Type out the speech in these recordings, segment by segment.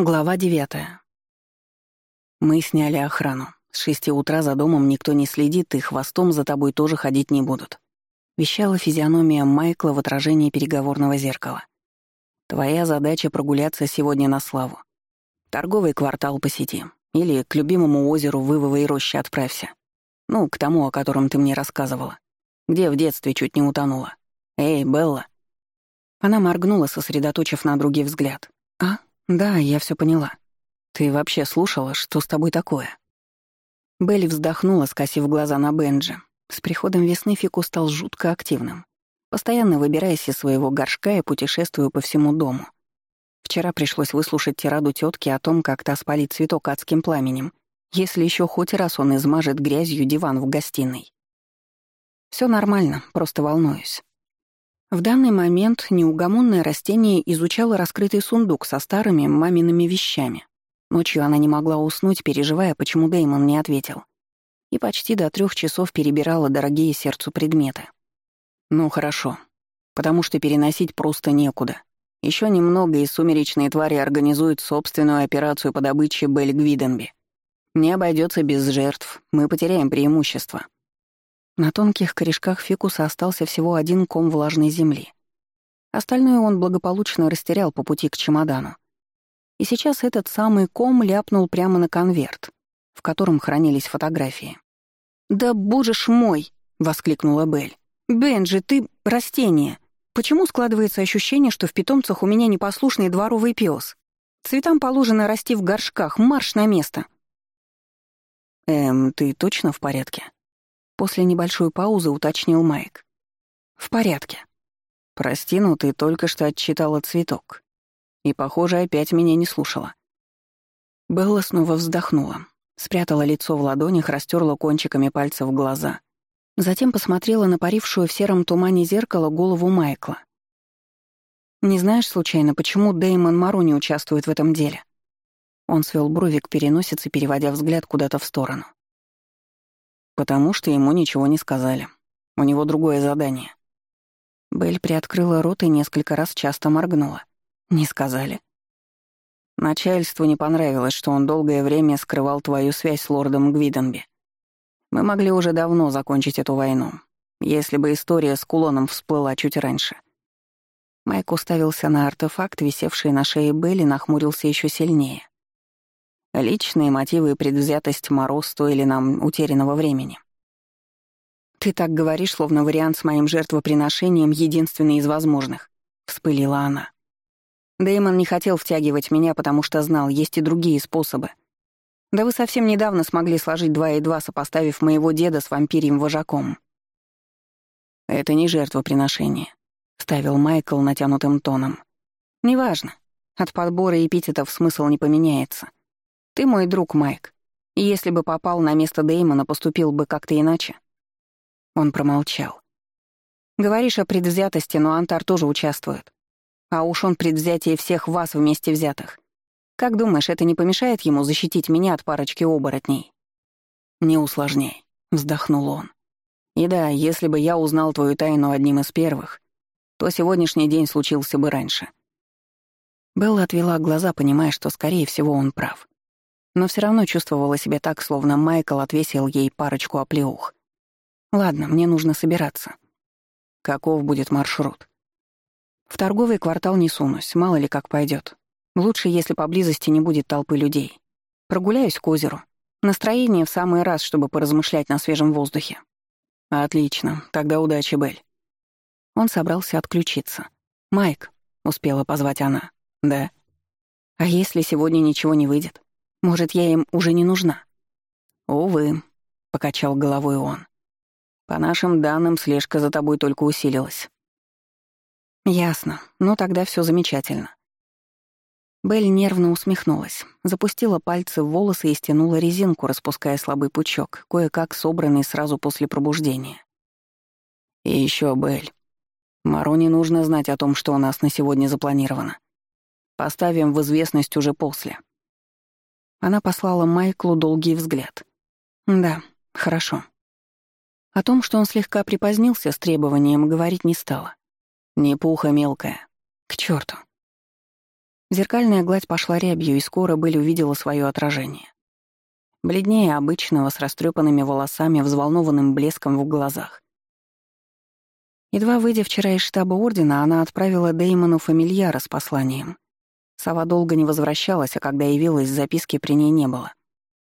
Глава девятая. Мы сняли охрану. С шести утра за домом никто не следит, и хвостом за тобой тоже ходить не будут. Вещала физиономия Майкла в отражении переговорного зеркала. Твоя задача прогуляться сегодня на славу. Торговый квартал посети. Или к любимому озеру Вывовой рощи отправься. Ну, к тому, о котором ты мне рассказывала. Где в детстве чуть не утонула. Эй, Белла. Она моргнула, сосредоточив на друге взгляд. «А?» «Да, я все поняла. Ты вообще слушала, что с тобой такое?» Белли вздохнула, скосив глаза на Бенджи. С приходом весны Фику стал жутко активным, постоянно выбираясь из своего горшка и путешествуя по всему дому. Вчера пришлось выслушать тираду тетки о том, как та спалит цветок адским пламенем, если еще хоть раз он измажет грязью диван в гостиной. Все нормально, просто волнуюсь. В данный момент неугомонное растение изучало раскрытый сундук со старыми мамиными вещами. Ночью она не могла уснуть, переживая, почему Деймон не ответил. И почти до трех часов перебирала дорогие сердцу предметы. Ну хорошо, потому что переносить просто некуда. Еще немного, и сумеречные твари организуют собственную операцию по добыче Бель Гвиденби. Не обойдется без жертв, мы потеряем преимущество. На тонких корешках фикуса остался всего один ком влажной земли. Остальное он благополучно растерял по пути к чемодану. И сейчас этот самый ком ляпнул прямо на конверт, в котором хранились фотографии. «Да боже ж мой!» — воскликнула Белль. «Бенджи, ты — растение! Почему складывается ощущение, что в питомцах у меня непослушный дворовый пес? Цветам положено расти в горшках, марш на место!» «Эм, ты точно в порядке?» После небольшой паузы уточнил Майк. «В порядке». «Прости, но ты только что отчитала цветок. И, похоже, опять меня не слушала». Белла снова вздохнула, спрятала лицо в ладонях, растерла кончиками пальцев глаза. Затем посмотрела на парившую в сером тумане зеркало голову Майкла. «Не знаешь, случайно, почему Дэймон Мару не участвует в этом деле?» Он свел брови к переносице, переводя взгляд куда-то в сторону. Потому что ему ничего не сказали. У него другое задание. Белль приоткрыла рот и несколько раз часто моргнула. Не сказали. Начальству не понравилось, что он долгое время скрывал твою связь с лордом Гвиденби. Мы могли уже давно закончить эту войну, если бы история с кулоном всплыла чуть раньше. Майк уставился на артефакт, висевший на шее Белли, нахмурился еще сильнее. Личные мотивы и предвзятость Моро стоили нам утерянного времени. «Ты так говоришь, словно вариант с моим жертвоприношением единственный из возможных», — вспылила она. Дэймон не хотел втягивать меня, потому что знал, есть и другие способы. Да вы совсем недавно смогли сложить два и два, сопоставив моего деда с вампирием вожаком. «Это не жертвоприношение», — ставил Майкл натянутым тоном. «Неважно. От подбора эпитетов смысл не поменяется. Ты мой друг, Майк. Если бы попал на место Дэймона, поступил бы как-то иначе. Он промолчал. Говоришь о предвзятости, но Антар тоже участвует. А уж он предвзятие всех вас вместе взятых. Как думаешь, это не помешает ему защитить меня от парочки оборотней? Не усложняй, вздохнул он. И да, если бы я узнал твою тайну одним из первых, то сегодняшний день случился бы раньше. Белла отвела глаза, понимая, что, скорее всего, он прав но все равно чувствовала себя так, словно Майкл отвесил ей парочку оплеух. «Ладно, мне нужно собираться. Каков будет маршрут?» «В торговый квартал не сунусь, мало ли как пойдет. Лучше, если поблизости не будет толпы людей. Прогуляюсь к озеру. Настроение в самый раз, чтобы поразмышлять на свежем воздухе». «Отлично, тогда удачи, Бель». Он собрался отключиться. «Майк», — успела позвать она. «Да». «А если сегодня ничего не выйдет?» Может, я им уже не нужна?» «Увы», — покачал головой он. «По нашим данным, слежка за тобой только усилилась». «Ясно. Ну, тогда все замечательно». Белль нервно усмехнулась, запустила пальцы в волосы и стянула резинку, распуская слабый пучок, кое-как собранный сразу после пробуждения. «И еще, Белль, Мароне нужно знать о том, что у нас на сегодня запланировано. Поставим в известность уже после». Она послала Майклу долгий взгляд. «Да, хорошо». О том, что он слегка припозднился с требованием, говорить не стала. «Не пуха мелкая. К черту. Зеркальная гладь пошла рябью, и скоро Белль увидела свое отражение. Бледнее обычного, с растрепанными волосами, взволнованным блеском в глазах. Едва выйдя вчера из штаба Ордена, она отправила Деймону фамильяра с посланием. Сова долго не возвращалась, а когда явилась, записки при ней не было.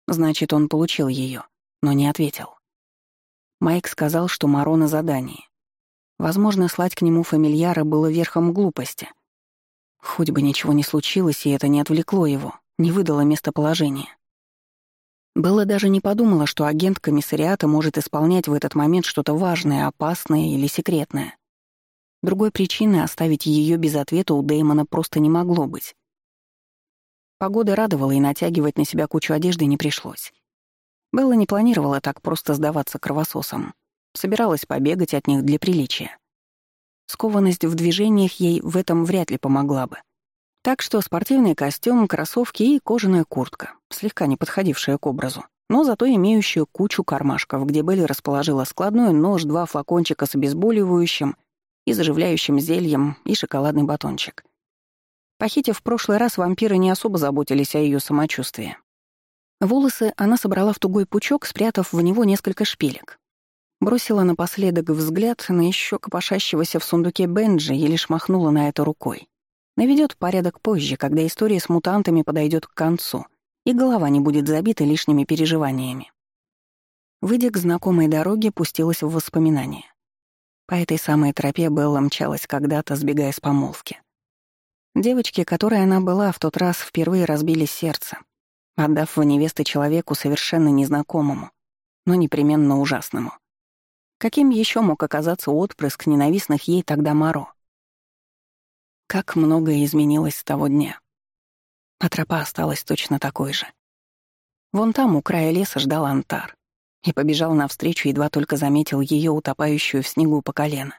Значит, он получил ее, но не ответил. Майк сказал, что Маро на задании. Возможно, слать к нему фамильяра было верхом глупости. Хоть бы ничего не случилось, и это не отвлекло его, не выдало местоположение. Было даже не подумала, что агент комиссариата может исполнять в этот момент что-то важное, опасное или секретное. Другой причины оставить ее без ответа у Дэймона просто не могло быть. Погода радовала, и натягивать на себя кучу одежды не пришлось. Белла не планировала так просто сдаваться кровососам. Собиралась побегать от них для приличия. Скованность в движениях ей в этом вряд ли помогла бы. Так что спортивный костюм, кроссовки и кожаная куртка, слегка не подходившая к образу, но зато имеющая кучу кармашков, где Белли расположила складной нож, два флакончика с обезболивающим и заживляющим зельем и шоколадный батончик. Похитив в прошлый раз, вампиры не особо заботились о ее самочувствии. Волосы она собрала в тугой пучок, спрятав в него несколько шпилек. Бросила напоследок взгляд на еще копошащегося в сундуке Бенджи и лишь махнула на это рукой. Наведет порядок позже, когда история с мутантами подойдет к концу, и голова не будет забита лишними переживаниями. Выйдя к знакомой дороге, пустилась в воспоминания. По этой самой тропе Белла мчалась когда-то, сбегая с помолвки. Девочке, которой она была, в тот раз впервые разбили сердце, отдав в невесты человеку совершенно незнакомому, но непременно ужасному. Каким еще мог оказаться отпрыск ненавистных ей тогда Моро? Как многое изменилось с того дня. А тропа осталась точно такой же. Вон там, у края леса, ждал Антар. И побежал навстречу, едва только заметил ее утопающую в снегу по колено.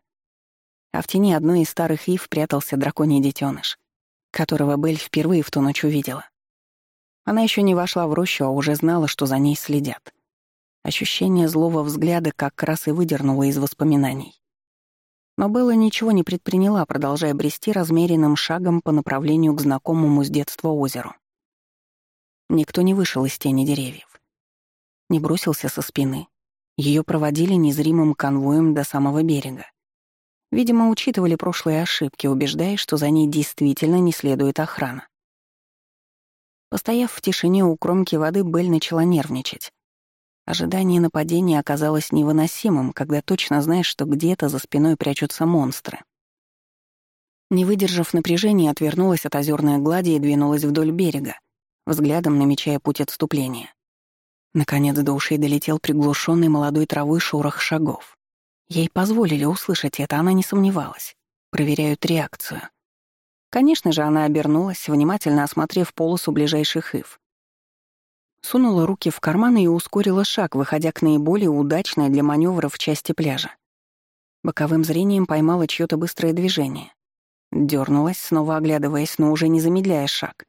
А в тени одной из старых ив прятался драконий детеныш, которого Белль впервые в ту ночь увидела. Она еще не вошла в рощу, а уже знала, что за ней следят. Ощущение злого взгляда как раз и выдернуло из воспоминаний. Но Белла ничего не предприняла, продолжая брести размеренным шагом по направлению к знакомому с детства озеру. Никто не вышел из тени деревьев. Не бросился со спины. Ее проводили незримым конвоем до самого берега. Видимо, учитывали прошлые ошибки, убеждая, что за ней действительно не следует охрана. Постояв в тишине у кромки воды, Белль начала нервничать. Ожидание нападения оказалось невыносимым, когда точно знаешь, что где-то за спиной прячутся монстры. Не выдержав напряжения, отвернулась от озерной глади и двинулась вдоль берега, взглядом намечая путь отступления. Наконец до ушей долетел приглушенный молодой травой шорох шагов. Ей позволили услышать это, она не сомневалась. Проверяют реакцию. Конечно же, она обернулась, внимательно осмотрев полосу ближайших ив. Сунула руки в карманы и ускорила шаг, выходя к наиболее удачной для маневров части пляжа. Боковым зрением поймала чьё-то быстрое движение. Дёрнулась, снова оглядываясь, но уже не замедляя шаг.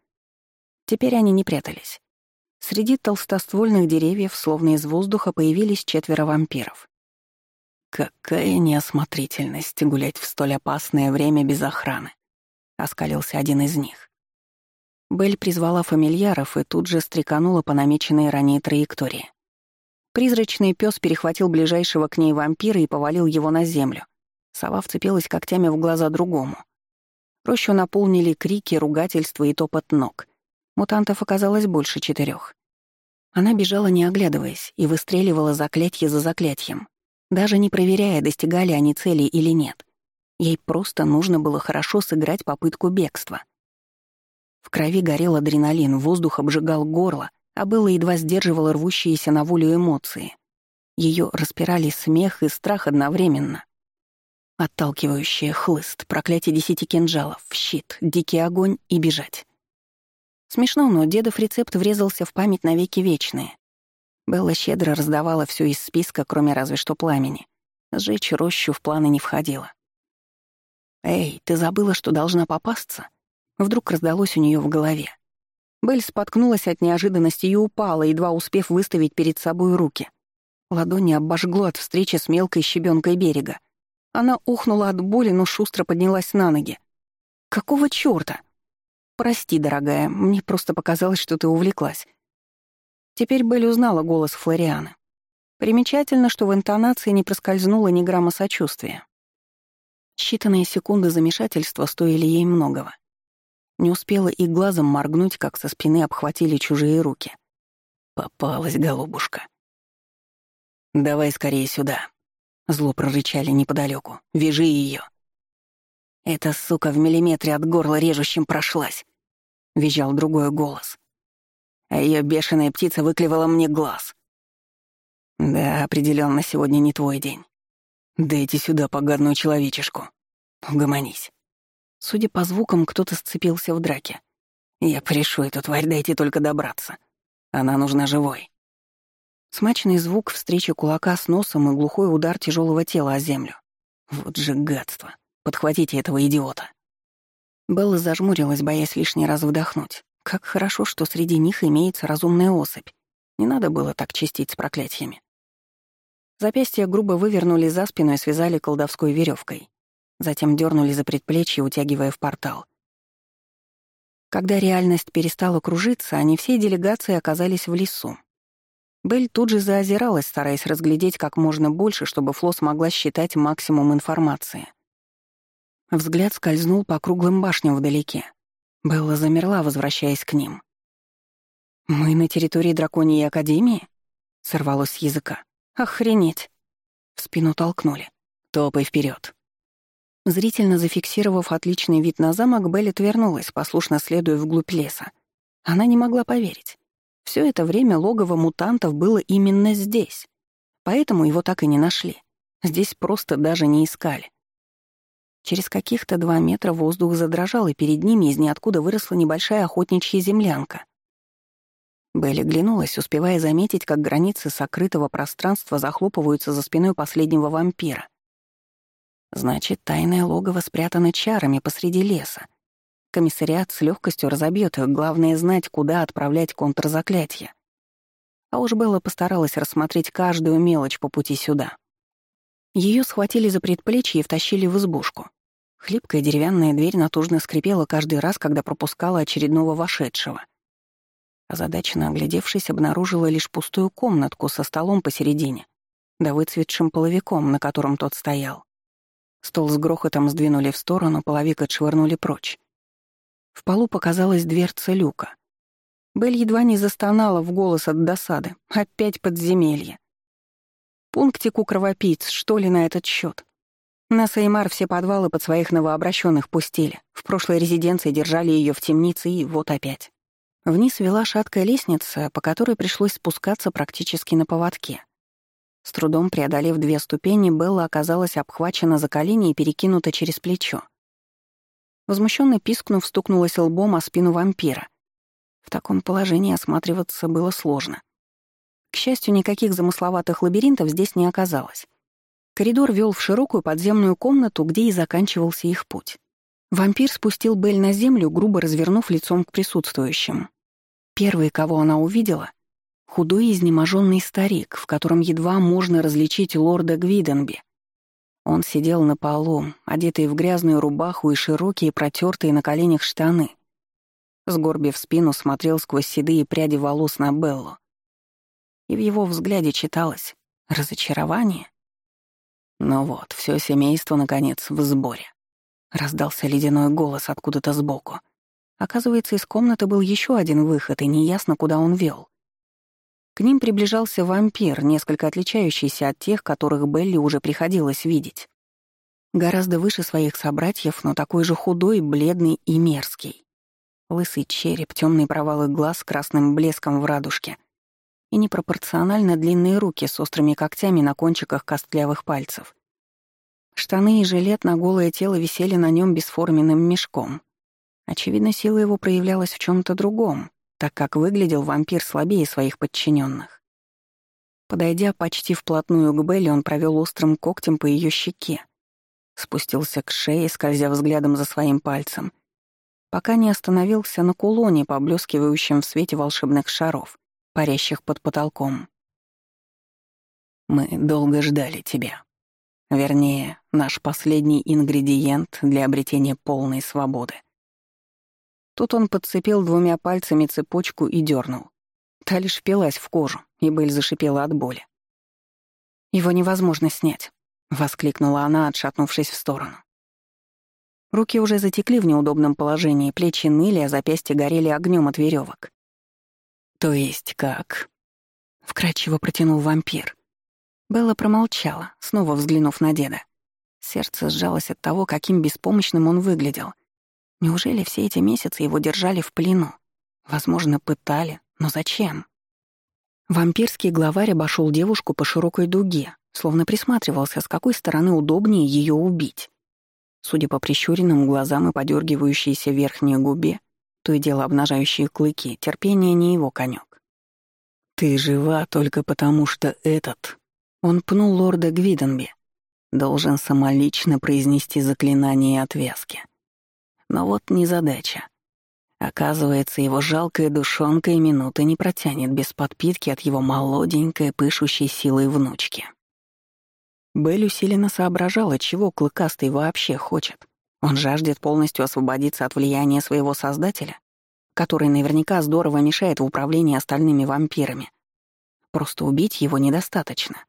Теперь они не прятались. Среди толстоствольных деревьев, словно из воздуха, появились четверо вампиров. «Какая неосмотрительность гулять в столь опасное время без охраны», — оскалился один из них. Белль призвала фамильяров и тут же стреканула по намеченной ранее траектории. Призрачный пес перехватил ближайшего к ней вампира и повалил его на землю. Сова вцепилась когтями в глаза другому. Рощу наполнили крики, ругательства и топот ног. Мутантов оказалось больше четырех. Она бежала, не оглядываясь, и выстреливала заклятье за заклятием, даже не проверяя, достигали они цели или нет. Ей просто нужно было хорошо сыграть попытку бегства — в крови горел адреналин, воздух обжигал горло, а было едва сдерживало рвущиеся на волю эмоции. Ее распирали смех и страх одновременно. Отталкивающий хлыст, проклятие десяти кинжалов, щит, дикий огонь и бежать. Смешно, но дедов рецепт врезался в память навеки вечные. Белла щедро раздавала все из списка, кроме разве что пламени. Сжечь рощу в планы не входило. «Эй, ты забыла, что должна попасться?» Вдруг раздалось у нее в голове. Белль споткнулась от неожиданности и упала, едва успев выставить перед собой руки. Ладони обожгло от встречи с мелкой щебенкой берега. Она ухнула от боли, но шустро поднялась на ноги. «Какого чёрта?» «Прости, дорогая, мне просто показалось, что ты увлеклась». Теперь Белль узнала голос Флорианы. Примечательно, что в интонации не проскользнуло ни грамма сочувствия. Считанные секунды замешательства стоили ей многого. Не успела и глазом моргнуть, как со спины обхватили чужие руки. Попалась голубушка. «Давай скорее сюда», — зло прорычали неподалеку. «Вяжи ее. «Эта сука в миллиметре от горла режущим прошлась», — визжал другой голос. А ее бешеная птица выклевала мне глаз. «Да, определенно сегодня не твой день. Дайте сюда поганую человечешку. Угомонись». Судя по звукам, кто-то сцепился в драке. «Я порешу эту тварь, дайте только добраться. Она нужна живой». Смачный звук встречи кулака с носом и глухой удар тяжелого тела о землю. Вот же гадство. Подхватите этого идиота». Белла зажмурилась, боясь лишний раз вдохнуть. Как хорошо, что среди них имеется разумная особь. Не надо было так чистить с проклятиями. Запястья грубо вывернули за спину и связали колдовской веревкой. Затем дернули за предплечье, утягивая в портал. Когда реальность перестала кружиться, они всей делегацией оказались в лесу. Белль тут же заозиралась, стараясь разглядеть как можно больше, чтобы Фло смогла считать максимум информации — Взгляд скользнул по круглым башням вдалеке. Белла замерла, возвращаясь к ним. «Мы на территории Драконьей Академии?» — сорвалось с языка. «Охренеть!» В спину толкнули. «Топай вперед. Зрительно зафиксировав отличный вид на замок, Белли отвернулась, послушно следуя вглубь леса. Она не могла поверить. Все это время логово мутантов было именно здесь. Поэтому его так и не нашли. Здесь просто даже не искали. Через каких-то два метра воздух задрожал, и перед ними из ниоткуда выросла небольшая охотничья землянка. Белли глянулась, успевая заметить, как границы сокрытого пространства захлопываются за спиной последнего вампира. Значит, тайное логово спрятано чарами посреди леса. Комиссариат с легкостью разобьет их, главное знать, куда отправлять контрзаклятие. А уж Белла постаралась рассмотреть каждую мелочь по пути сюда. Ее схватили за предплечье и втащили в избушку. Хлипкая деревянная дверь натужно скрипела каждый раз, когда пропускала очередного вошедшего. Озадаченно оглядевшись, обнаружила лишь пустую комнатку со столом посередине, да выцветшим половиком, на котором тот стоял. Стол с грохотом сдвинули в сторону, половик отшвырнули прочь. В полу показалась дверца люка. Белль едва не застонала в голос от досады. Опять подземелье. Пунктик у кровопийц, что ли, на этот счет? На Сеймар все подвалы под своих новообращенных пустили. В прошлой резиденции держали ее в темнице, и вот опять. Вниз вела шаткая лестница, по которой пришлось спускаться практически на поводке. С трудом преодолев две ступени, Белла оказалась обхвачена за колени и перекинута через плечо. Возмущенно пискнув, стукнулась лбом о спину вампира. В таком положении осматриваться было сложно. К счастью, никаких замысловатых лабиринтов здесь не оказалось. Коридор вел в широкую подземную комнату, где и заканчивался их путь. Вампир спустил Бель на землю, грубо развернув лицом к присутствующим. Первый, кого она увидела — худой изнеможенный старик, в котором едва можно различить лорда Гвиденби. Он сидел на полу, одетый в грязную рубаху и широкие, протертые на коленях штаны. Сгорбив спину, смотрел сквозь седые пряди волос на Беллу и в его взгляде читалось разочарование. Ну вот, все семейство, наконец, в сборе. Раздался ледяной голос откуда-то сбоку. Оказывается, из комнаты был еще один выход, и неясно, куда он вел. К ним приближался вампир, несколько отличающийся от тех, которых Белли уже приходилось видеть. Гораздо выше своих собратьев, но такой же худой, бледный и мерзкий. Лысый череп, темные провалы глаз с красным блеском в радужке — и непропорционально длинные руки с острыми когтями на кончиках костлявых пальцев. Штаны и жилет на голое тело висели на нем бесформенным мешком. Очевидно, сила его проявлялась в чем то другом, так как выглядел вампир слабее своих подчиненных. Подойдя почти вплотную к Белли, он провел острым когтем по ее щеке, спустился к шее, скользя взглядом за своим пальцем, пока не остановился на кулоне, поблескивающем в свете волшебных шаров парящих под потолком. «Мы долго ждали тебя. Вернее, наш последний ингредиент для обретения полной свободы. Тут он подцепил двумя пальцами цепочку и дернул. Та лишь впилась в кожу, и Белль зашипела от боли. «Его невозможно снять», — воскликнула она, отшатнувшись в сторону. Руки уже затекли в неудобном положении, плечи ныли, а запястья горели огнем от веревок. «То есть как?» — вкрадчиво протянул вампир. Белла промолчала, снова взглянув на деда. Сердце сжалось от того, каким беспомощным он выглядел. Неужели все эти месяцы его держали в плену? Возможно, пытали, но зачем? Вампирский главарь обошел девушку по широкой дуге, словно присматривался, с какой стороны удобнее ее убить. Судя по прищуренным глазам и подергивающейся верхней губе, то и дело обнажающие клыки, терпение не его конек. «Ты жива только потому, что этот...» Он пнул лорда Гвиденби. Должен самолично произнести заклинание отвязки. Но вот незадача. Оказывается, его жалкая душонка и минуты не протянет без подпитки от его молоденькой, пышущей силой внучки. Белль усиленно соображала, чего Клыкастый вообще хочет. Он жаждет полностью освободиться от влияния своего создателя, который наверняка здорово мешает в управлении остальными вампирами. Просто убить его недостаточно.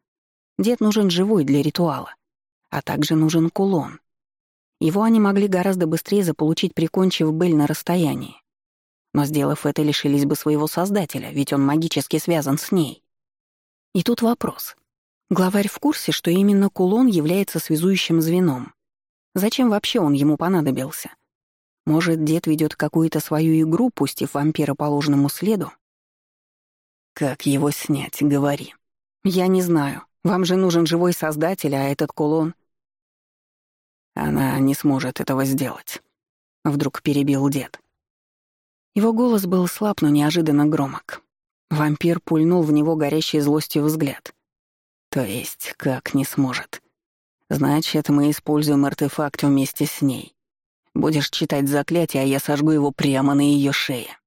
Дед нужен живой для ритуала, а также нужен кулон. Его они могли гораздо быстрее заполучить, прикончив Бель на расстоянии. Но сделав это, лишились бы своего создателя, ведь он магически связан с ней. И тут вопрос. Главарь в курсе, что именно кулон является связующим звеном. Зачем вообще он ему понадобился? Может, дед ведет какую-то свою игру, пустив вампира по ложному следу? «Как его снять, говори». «Я не знаю. Вам же нужен живой создатель, а этот кулон...» «Она не сможет этого сделать», — вдруг перебил дед. Его голос был слаб, но неожиданно громок. Вампир пульнул в него горящей злостью взгляд. То есть, как не сможет? Значит, мы используем артефакт вместе с ней. Будешь читать заклятие, а я сожгу его прямо на ее шее.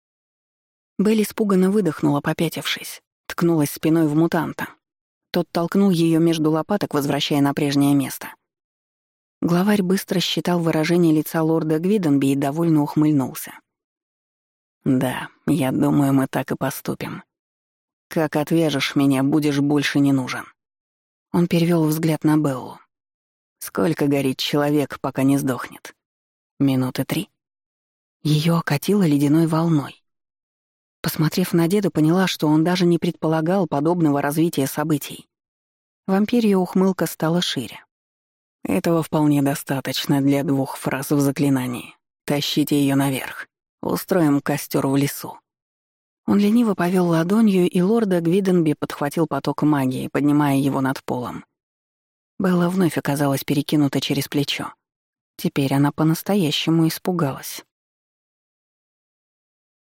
Белли испуганно выдохнула, попятившись. Ткнулась спиной в мутанта. Тот толкнул ее между лопаток, возвращая на прежнее место. Главарь быстро считал выражение лица лорда Гвиденби и довольно ухмыльнулся. «Да, я думаю, мы так и поступим. Как отвяжешь меня, будешь больше не нужен». Он перевел взгляд на Беллу. «Сколько горит человек, пока не сдохнет? Минуты три?» Ее окатило ледяной волной. Посмотрев на деда, поняла, что он даже не предполагал подобного развития событий. Вампирья ухмылка стала шире. Этого вполне достаточно для двух фраз в заклинании. Тащите ее наверх. Устроим костер в лесу». Он лениво повел ладонью, и лорда Гвиденби подхватил поток магии, поднимая его над полом. Белла вновь оказалась перекинута через плечо. Теперь она по-настоящему испугалась.